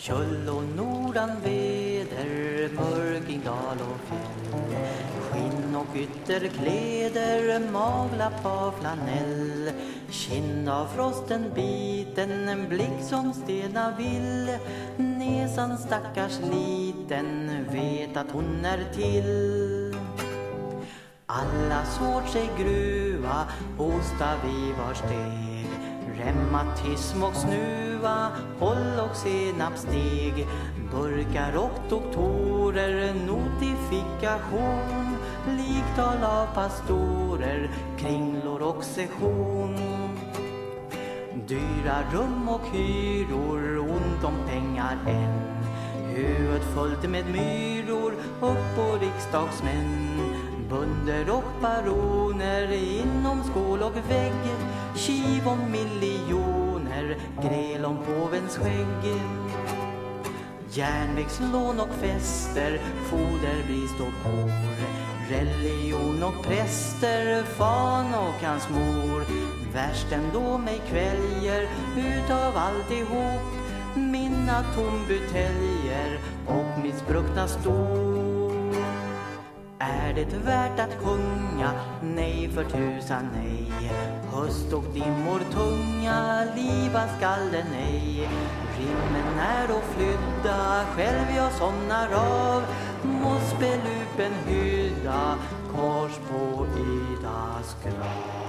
Köll och nordan i Mörkingdal och fjäll. Skinn och ytterkläder, maglapp av flanell. Kind av frosten biten, en blick som stena vill. Näsan stackars liten, vet att hon är till. Alla svårt sig gruva, hosta vi var steg Reumatism och snuva, håll och senapsdeg Burkar och doktorer, notifikation. Liktal av pastorer, kringlor och session. Dyra rum och hyror, ont om pengar än. Huvudet fullt med myror, upp på riksdagsmän. Bönder och baroner inom skål och vägg. Kiv om miljoner, gräl om påvens skägg. Järnvägslån och fester, foderbrist och kor. Religion och präster, fan och hans mor. Värst ändå mig kväljer utav alltihop. Mina tombuteljer och mitt spruckna är det värt att sjunga? Nej, för tusan nej. Höst och dimmor tunga, liva skall den ej. Rimmen är och flydda, själv jag somnar av. Mospelupen hydda, kors på Idas grav.